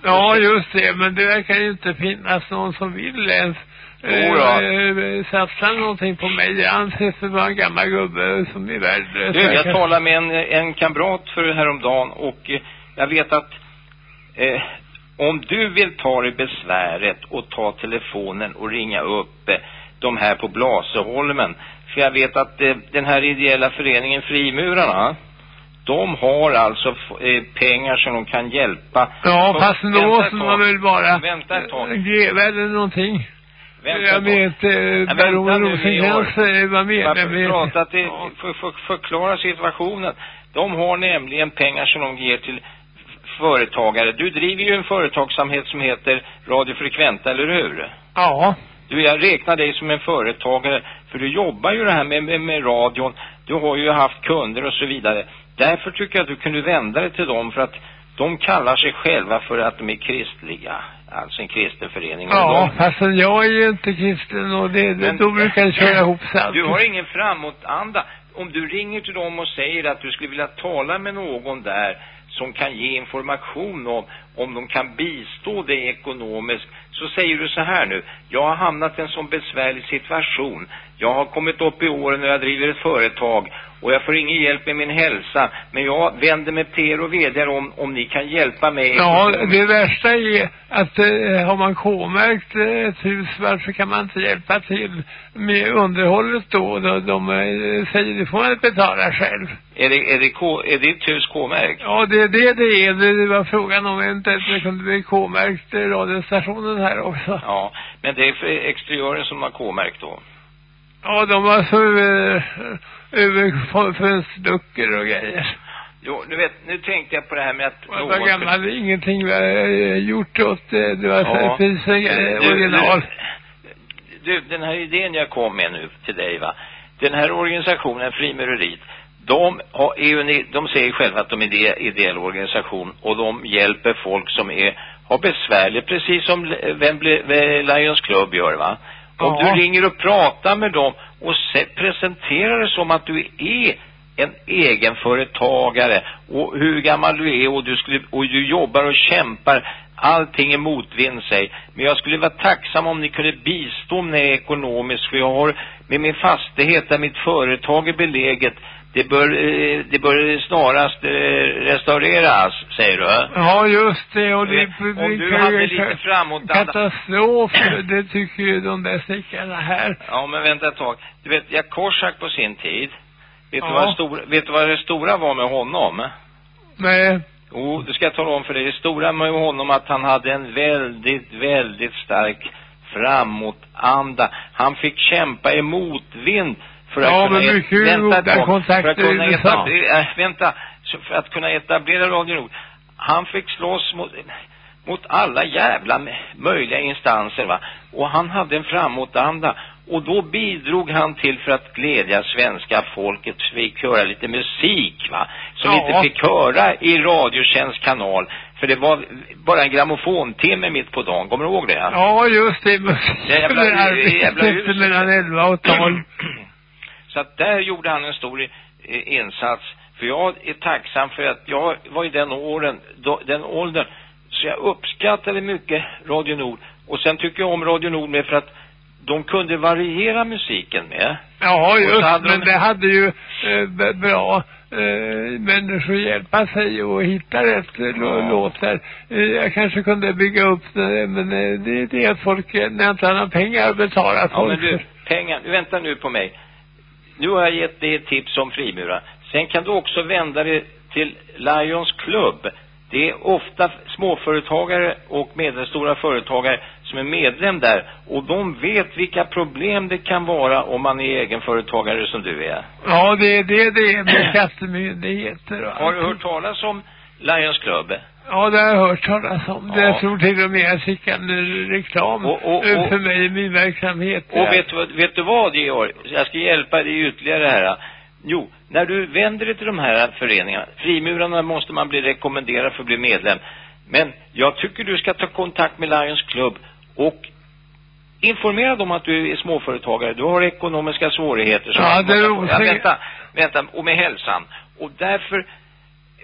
Ja, just det, men det verkar ju inte finnas någon som vill ens då. eh, satsa någonting på mig. Jag anses vara en gammal gubbe som är värdelös. Du, jag talade med en, en kamrat för häromdagen och eh, jag vet att eh, om du vill ta dig besväret och ta telefonen och ringa upp eh, de här på Blasieholmen. För jag vet att eh, den här ideella föreningen Frimurarna, de har alltså eh, pengar som de kan hjälpa. Ja, Så- fast då måste man väl bara Vänta ett tag. greva eller någonting. Vänta jag vet, Rosenkrantz Georg. eh, var medlem i... att det, Ja. för, för, förklara situationen. De har nämligen pengar som de ger till företagare. Du driver ju en företagsamhet som heter Radio Frekventa, eller hur? Ja. Du, jag räknar dig som en företagare, för du jobbar ju det här med, med, med radion. Du har ju haft kunder och så vidare. Därför tycker jag att du kunde vända dig till dem, för att de kallar sig själva för att de är kristliga. alltså en kristen förening. Ja, de, fast jag är ju inte kristen och det, Men- då brukar jag köra ihop sig du har ingen framåtanda. Om du ringer till dem och säger att du skulle vilja tala med någon där som kan ge information om, om de kan bistå dig ekonomiskt, så säger du så här nu. Jag har hamnat i en sån besvärlig situation. Jag har kommit upp i åren och jag driver ett företag och jag får ingen hjälp med min hälsa. Men jag vänder mig till er och vädjar om, om ni kan hjälpa mig Ja, det värsta är att eh, har man K-märkt eh, ett hus, varför kan man inte hjälpa till med underhållet då? De, de eh, säger det får man betala själv. Är det, är det, K, är ditt hus K-märkt? Ja, det är det det är. Det, det var frågan om eventuellt det kunde bli K-märkt eh, radiostationen här också. Ja, men det är för exteriören som har K-märkt då. Ja, de var över, över fönsterluckor och grejer. Jo, du vet, nu tänkte jag på det här med att Jag var gammal, ingenting var eh, gjort åt det. Det var ja. precis eh, original. Du, du, den här idén jag kom med nu till dig va. Den här organisationen, Frimureriet, de, har, är ju, de säger själva att de är en ideell organisation och de hjälper folk som är, har besvärligt, precis som Wembley Lions Club gör va. Om Ja. du ringer och pratar med dem och se, presenterar det som att du är en egenföretagare och hur gammal du är och du skulle, och du jobbar och kämpar allting är motvind sig. Men jag skulle vara tacksam om ni kunde bistå mig ekonomiskt för jag har med min fastighet där mitt företag är beläget det bör, eh, det bör snarast eh, restaureras, säger du. Ja, just det. Och det, Om det du kan hade lite framåtanda. Katastrof, det tycker ju de där snickarna här. Ja, men vänta ett tag. Du vet, jag Korsak på sin tid. Vet, Ja. du vad det stora, vet du vad det stora var med honom? Nej. Jo, det ska jag tala om för dig. Det stora med honom att han hade en väldigt, väldigt stark framåtanda. Han fick kämpa i motvind för att Ja, kunna... men mycket vänta goda kontakter För att kunna i USA. Äh, vänta. Så För att kunna etablera Radio Nord. Han fick slåss mot, mot alla jävla möjliga instanser va. Och han hade en framåtanda. Och då bidrog han till för att glädja svenska folket fick höra lite musik va. Som Ja. inte fick höra i Radiotjänst kanal. För det var bara en grammofontimme mitt på dagen. Kommer du ihåg det? Ja, just det. Jävla- jävla hus. Arbetet mellan 11 och 12. Så att där gjorde han en stor eh, insats. För jag är tacksam för att jag var i den åren, den åldern. Så jag uppskattade mycket Radio Nord. Och sen tycker jag om Radio Nord med för att de kunde variera musiken med. Ja, just hade men de- det hade ju eh, bra eh, människor hjälpa sig och hitta rätt Ja. låtar. Eh, jag kanske kunde bygga upp det, men eh, det är det att folk, när jag inte har pengar att betala Ja folk men du, pengar, vänta nu på mig. Nu har jag gett dig ett tips om frimura. Sen kan du också vända dig till Lions Club. Det är ofta småföretagare och medelstora företagare som är medlem där. Och de vet vilka problem det kan vara om man är egenföretagare som du är. Ja, det är det det är med skattemyndigheter Har du hört talas om Lions Club? Ja, det har jag hört talas om. Det Ja. Jag tror till och med jag fick en reklam Och- och- och- för mig i min verksamhet. Och vet, du vad- vet du vad Georg? Jag ska hjälpa dig ytterligare här. Jo, när du vänder dig till de här föreningarna, frimurarna måste man bli rekommenderad för att bli medlem. Men jag tycker du ska ta kontakt med Lions Club och informera dem att du är småföretagare. Du har ekonomiska svårigheter. Ja, det är ja, vänta, vänta, och med hälsan. Och därför,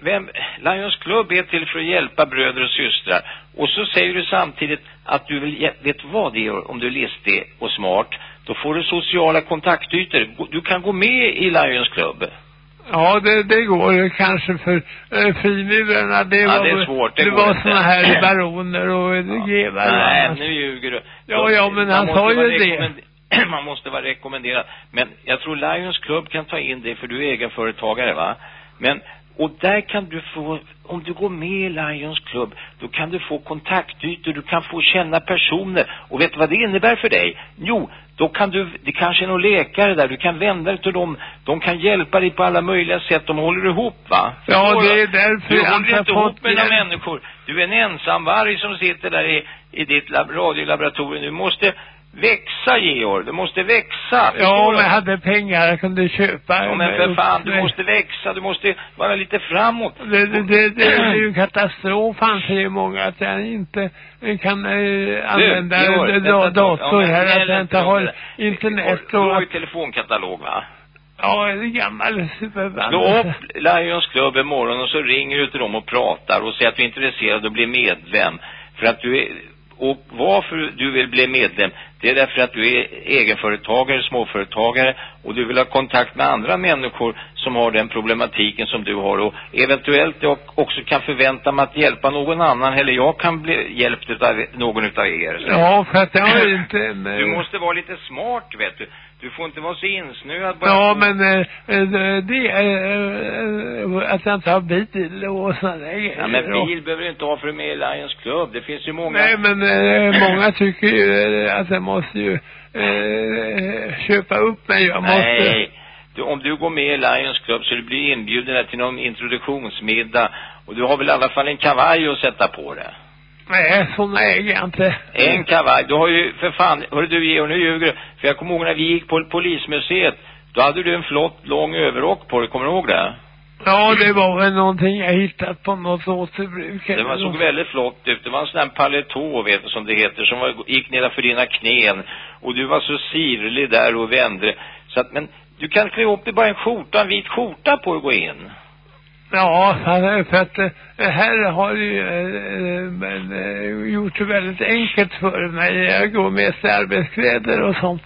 vem, Lions Club är till för att hjälpa bröder och systrar. Och så säger du samtidigt att du vill, vet vad det gör om du är listig och smart? Då får du sociala kontaktytor. Du kan gå med i Lions Club. Ja, det, det går ju kanske för äh, frimurarna. Det Ja, var, det är svårt, det det var såna här baroner och ja. grevare och Nej, nu ljuger du. Ja, ja, men han sa ju det. Man måste vara rekommenderad. Men jag tror Lions Club kan ta in det för du är egenföretagare va? Men, och där kan du få, om du går med i Lions Club, då kan du få kontaktytor, du kan få känna personer. Och vet du vad det innebär för dig? Jo, då kan du, det kanske är någon läkare där, du kan vända dig till dem. De kan hjälpa dig på alla möjliga sätt, de håller ihop va? Ja, Förstår det du? är därför Du jag håller har inte fått ihop med några människor. Du är en ensamvarg som sitter där i, i ditt lab, radiolaboratorium. Du måste växa Georg, du måste växa. Ja, du? men jag hade pengar jag kunde köpa. Ja, men för fan, du måste växa, du måste vara lite framåt. Det, det, det, det är ju en katastrof anser ju många att jag inte kan eh, använda Georg, da, tag. dator Ja, här, att jag inte har internet Du och har ju telefonkatalog va? ja, en gammal superband. upp Lions Club imorgon och så ringer du till dem och pratar och säger att du är intresserad av att bli medlem. För att du är, och varför du vill bli medlem, det är därför att du är egenföretagare, småföretagare och du vill ha kontakt med andra människor som har den problematiken som du har och eventuellt jag också kan förvänta mig att hjälpa någon annan eller jag kan bli hjälpt av någon utav er. Så. Ja, för att jag inte en, Du eh, måste vara lite smart vet du. Du får inte vara så insnöad bara Ja, men eh, eh, det är eh, att jag inte har bil och sådana. Ja, men Och- bil behöver du inte ha för att med i Lions Club. Det finns ju många... Nej, men eh, många tycker ju eh, att jag måste ju eh, köpa upp mig. Jag måste... Nej. Du, om du går med i Lions Club så du blir inbjuden till någon introduktionsmiddag. Och du har väl i alla fall en kavaj att sätta på dig. Nej, sådana äger jag inte. En kavaj. Du har ju för fan, hörru du Georg, nu ljuger du. För jag kommer ihåg när vi gick på polismuseet. Då hade du en flott lång överrock på dig, kommer du ihåg det? Ja, det var väl någonting jag hittat på något återbruk. Det var, såg väldigt flott ut. Det var en sån där paletå, vet du, som det heter, som var, gick nedanför dina knän. Och du var så sirlig där och vände. Så att, men du kan klä upp dig bara en skjorta, en vit skjorta på och gå in. Ja, för att eh, här har ju eh, eh, men, gjort det väldigt enkelt för mig. Jag går mest i arbetskläder och sånt.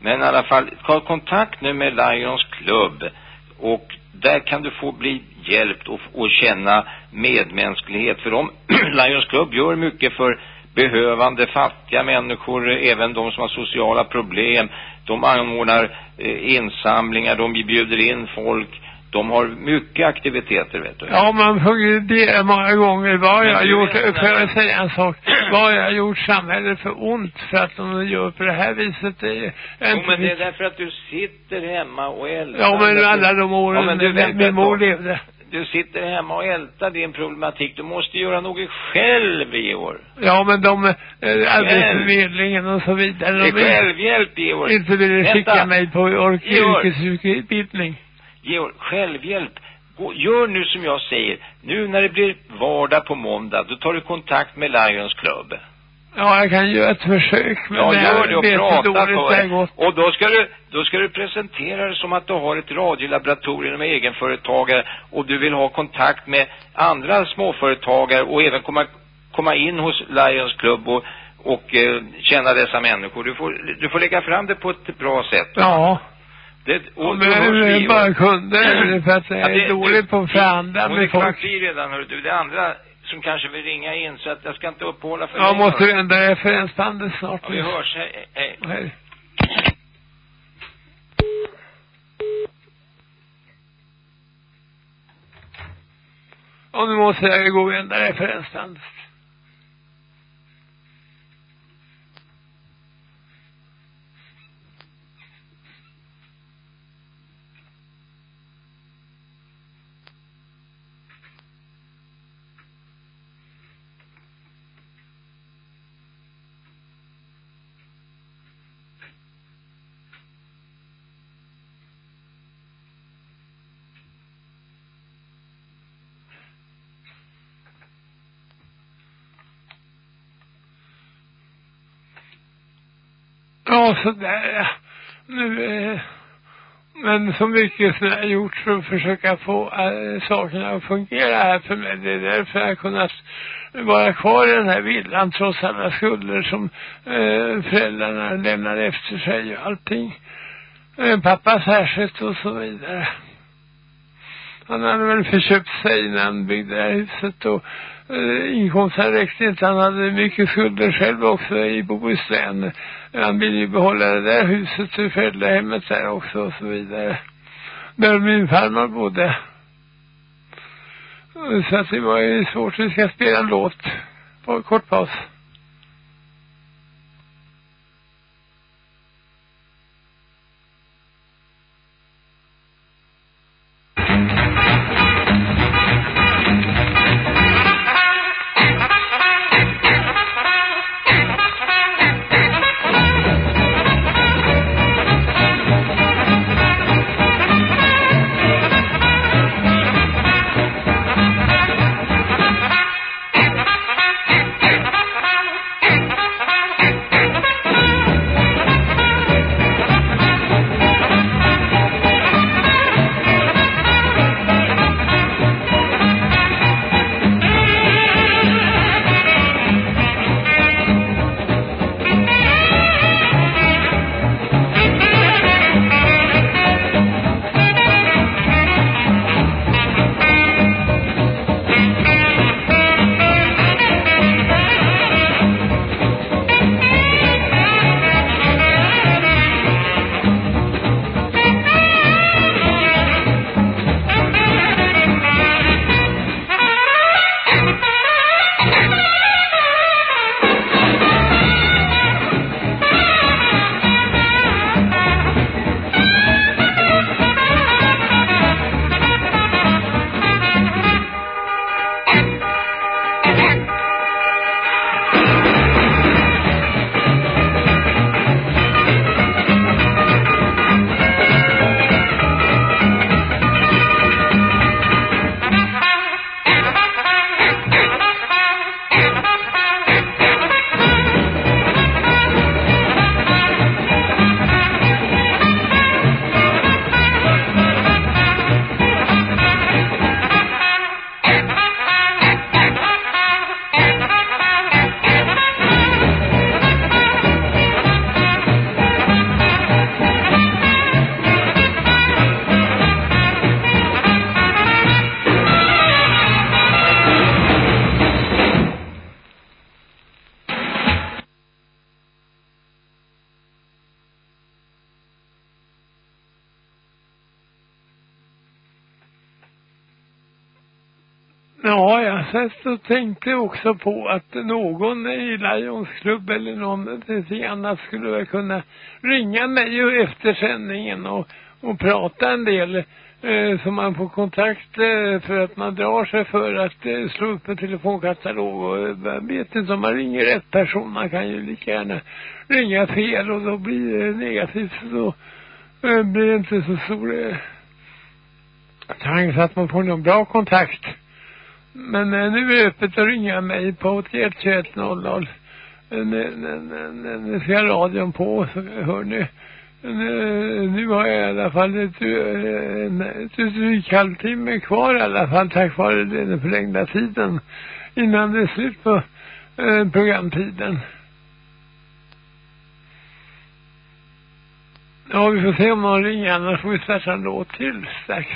Men i alla fall, ta kontakt nu med Lions Club. Och där kan du få bli hjälpt och, och känna medmänsklighet. För de, Lions Club gör mycket för behövande, fattiga människor, även de som har sociala problem. De anordnar eh, insamlingar, de bjuder in folk. De har mycket aktiviteter, vet du. Ja, man får ju det många gånger. Vad har jag gjort, vet, får jag säga en sak? Vad har jag gjort samhället för ont för att de gör på det här viset? Det är Jo, inte men det är vet. därför att du sitter hemma och ältar. Ja, men alla de åren Ja, men du, vänta min mor levde. Du sitter hemma och ältar din problematik. Du måste göra något själv, Georg. Ja, men de, eh, arbetsförmedlingen och så vidare. Det är De självhjälp, Georg. inte ville Vänta. skicka mig på yrkesutbildning. Georg, självhjälp. Gå, gör nu som jag säger. Nu när det blir vardag på måndag, då tar du kontakt med Lions Club. Ja, jag kan göra ett försök. Men Ja, jag gör det och prata för det. Och då ska du, då ska du presentera det som att du har ett radiolaboratorium med egenföretagare och du vill ha kontakt med andra småföretagare och även komma, komma in hos Lions Club och, och eh, känna dessa människor. Du får, du får lägga fram det på ett bra sätt. Ja, Det, och, men jag bara kunde för att jag är dålig på att förhandla det är med folk. i redan, hör du. Det är andra som kanske vill ringa in så att jag ska inte uppehålla för Jag måste ändra referensbandet snart. Ja, vi hörs. Hej, hej. Hej. Och nu måste jag gå och ändra referensbandet. Ja, sådär ja. Nu, eh, men så mycket som jag har gjort för att försöka få äh, sakerna att fungera här för mig. Det är därför jag har kunnat vara kvar i den här villan trots alla skulder som eh, föräldrarna lämnade efter sig och allting. Eh, pappa särskilt och så vidare. Han hade väl förköpt sig innan han byggde det här huset och Eh, inkomsten räckte inte. Han hade mycket skulder själv också i Bohuslän. Han ville ju behålla det där huset i föräldrahemmet där också och så vidare. Där min farmor bodde. Så att det var ju svårt. Vi ska spela en låt. På en kort paus. Satt och tänkte också på att någon i Lions klubb eller någonting annat skulle väl kunna ringa mig efter sändningen och, och prata en del eh, så man får kontakt eh, för att man drar sig för att eh, slå upp en telefonkatalog och jag vet inte om man ringer rätt person. Man kan ju lika gärna ringa fel och då blir det negativt så då eh, blir det inte så stor eh, chans att man får någon bra kontakt. Men eh, nu är det öppet att ringa mig på 81 21 00. Nu ska jag radion på så hör ni. Nu, nu har jag i alla fall ett, eh, ett, ett drygt halvtimme kvar i alla fall tack vare den förlängda tiden innan det är slut på eh, programtiden. Ja, vi får se om någon ringer annars får vi starta en låt till strax.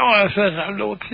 Ja, jag startar en låt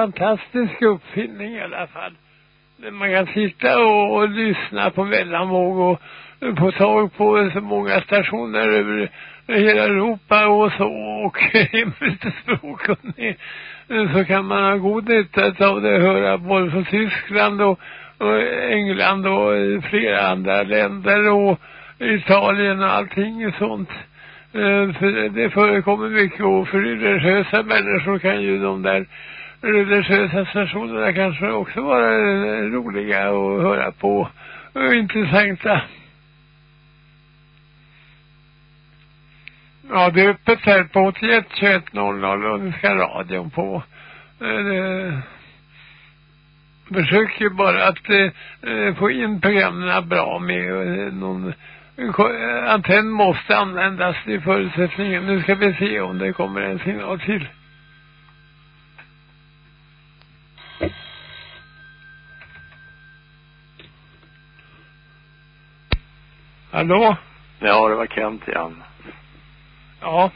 fantastisk uppfinning i alla fall. Man kan sitta och, och lyssna på mellanvåg och få tag på så många stationer över hela Europa och så och himmelens och. Så kan man ha god nytta av det höra både från Tyskland och, och England och flera andra länder och Italien och allting sånt. Eh, för det förekommer mycket och för religiösa människor kan ju de där religiösa stationerna kanske också vara roliga att höra på och intressanta. Ja, det är öppet här på 81 21 00 och nu ska radion på. Eh, försöker bara att eh, få in programmen bra med eh, någon eh, antenn måste användas i förutsättningen. Nu ska vi se om det kommer en signal till. Hallå? Ja, det var Kent igen. Ja.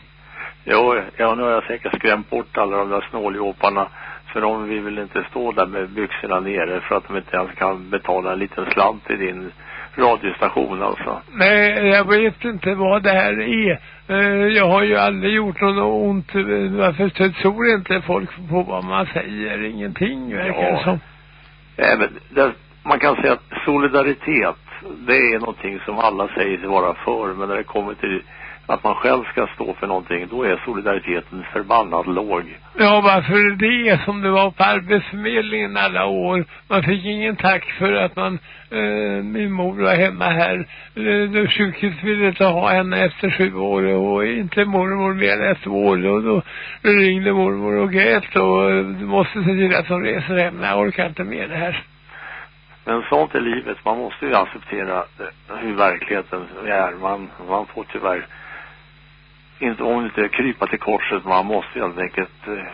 Jo, ja, nu har jag säkert skrämt bort alla de där snåljåparna. För de vill väl inte stå där med byxorna nere för att de inte ens kan betala en liten slant i din radiostation alltså. Nej, jag vet inte vad det här är. Eh, jag har ju aldrig gjort något ont. Varför tror inte folk på vad man säger? Ingenting verkar Ja. som. Ja, men det, man kan säga att solidaritet, det är någonting som alla säger sig vara för. Men när det kommer till att man själv ska stå för någonting, då är solidariteten förbannat låg. Ja, varför det är som det var på Arbetsförmedlingen alla år. Man fick ingen tack för att man, eh, min mor var hemma här. Eh, sjukhuset ville inte ha henne efter sju år och inte mormor mer än ett år. Och då ringde mormor och grät och eh, du måste se till att de reser hem. Jag orkar inte med det här. Men sånt är livet. Man måste ju acceptera hur verkligheten är. Man, man får tyvärr inte, om inte krypa till korset. Man måste helt enkelt eh,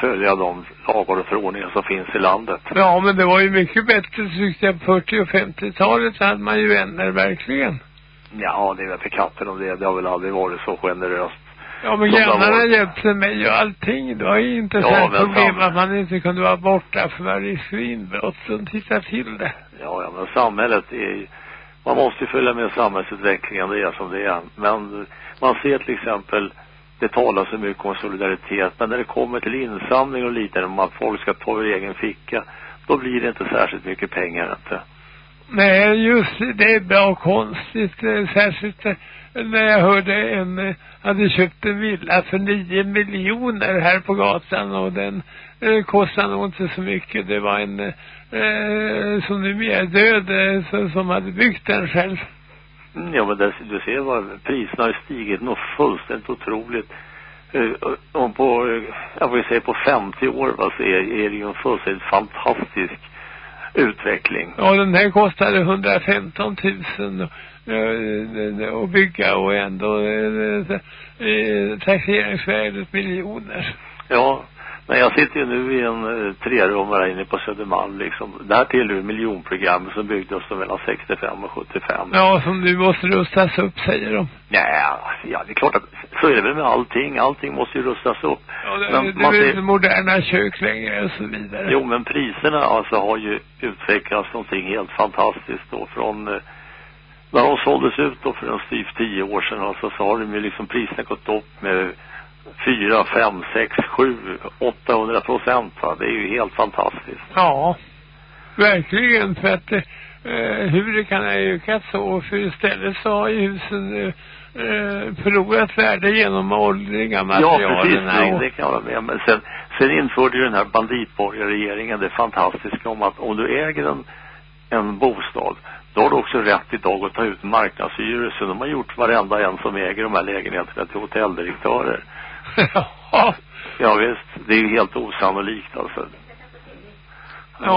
följa de lagar och förordningar som finns i landet. Ja, men det var ju mycket bättre tyckte jag på 40- och 50-talet så hade man ju vänner verkligen. Ja, det väl för katten om det. Det har väl aldrig varit så generöst. Ja, men grannarna hjälpte mig och allting. Det var ju inte Ja, så problem att man inte kunde vara borta för varje svinbrott som tittar till det. Ja, ja, men samhället är man måste ju följa med samhällsutvecklingen, det är som det är. Men man ser till exempel, det talas så mycket om solidaritet, men när det kommer till insamling och lite, om att folk ska ta ur egen ficka, då blir det inte särskilt mycket pengar inte. Nej, just det, det är bra konstigt. Eh, särskilt eh, när jag hörde en eh, hade köpt en villa för nio miljoner här på gatan och den eh, kostade nog inte så mycket. Det var en eh, som nu är död eh, som, som hade byggt den själv. Mm, ja, men där, du ser vad priserna har stigit något fullständigt otroligt. Eh, och på, jag vill säga på 50 år va, så är, är det ju en fullständigt fantastisk utveckling. Ja, den här kostade 115 000 eh, att bygga och ändå eh, eh, taxeringsvärdet miljoner. Ja, men jag sitter ju nu i en eh, trerummare inne på Södermalm liksom. Där tillhör ju miljonprogrammet som byggdes mellan 65 och 75. Ja, som nu måste rustas upp säger de. Ja, ja, det är klart att så är det väl med allting. Allting måste ju rustas upp. Ja, det, Men det, man det är inte moderna kök längre och så vidare. Jo, men priserna alltså har ju utvecklats någonting helt fantastiskt då från eh, när de såldes ut då för en styvt tio år sedan alltså så har de ju liksom priserna gått upp med fyra, fem, sex, sju, 800 procent va. Det är ju helt fantastiskt. Ja, verkligen. För att eh, hur det kan ha ökat så. För istället så har ju husen eh, eh, förlorat värde genom åldring av Ja, precis. materialerna. Det, kan jag med. Men sen, sen införde ju den här banditborgarregeringen det fantastiska om att om du äger en, en bostad då har du också rätt idag att ta ut marknadshyror. Så de har gjort varenda en som äger de här lägenheterna till hotelldirektörer. ja, Ja visst, det är ju helt osannolikt alltså. ja,